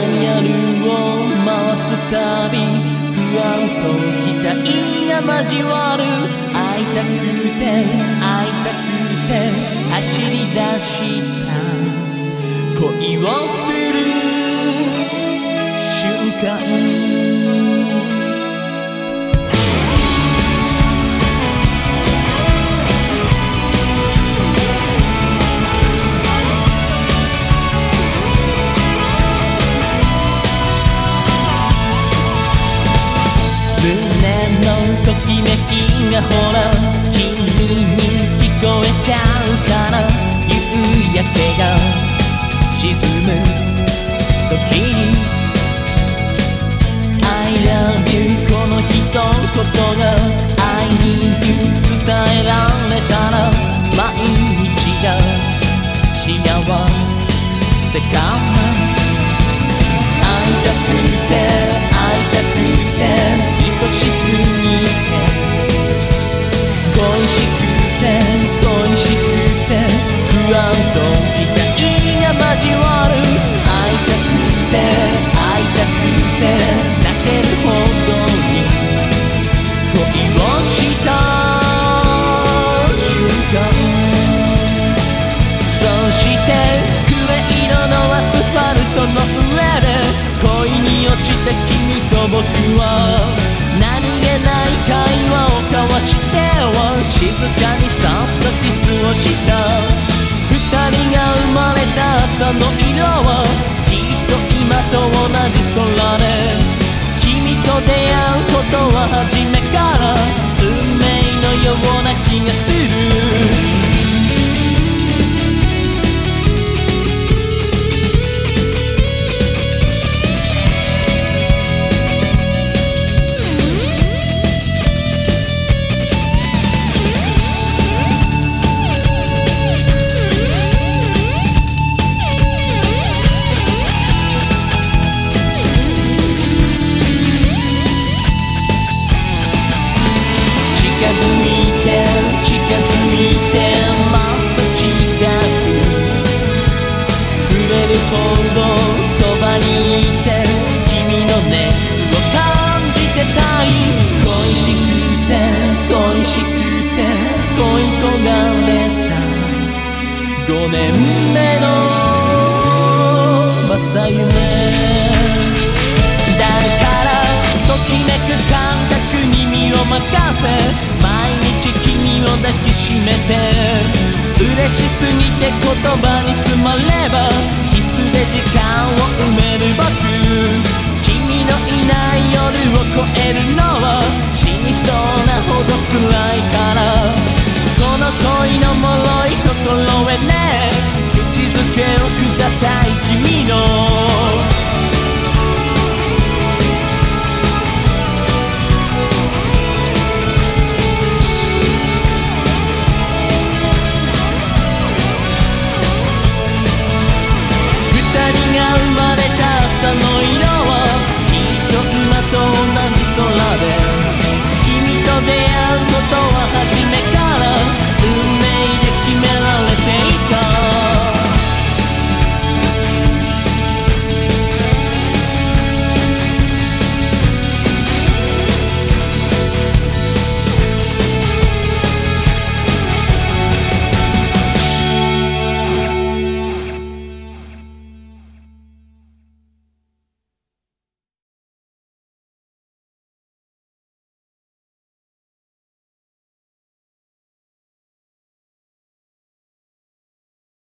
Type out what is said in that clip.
ヤルを回すたび不安と期待が交わる会いたくて会いたくて走り出した恋をする瞬間きがほら君に聞こえちゃうから夕焼けが沈む時に I love you この一言が I need you 伝えられたら毎日が幸せかも会いたくて会いたくて愛しすぎ僕はしくて恋焦がれた5年目の正夢だからときめく感覚に身を任せ。毎日君を抱きしめて嬉しすぎて言葉に詰まればキスで時間を埋める僕。君のいない夜を越えるの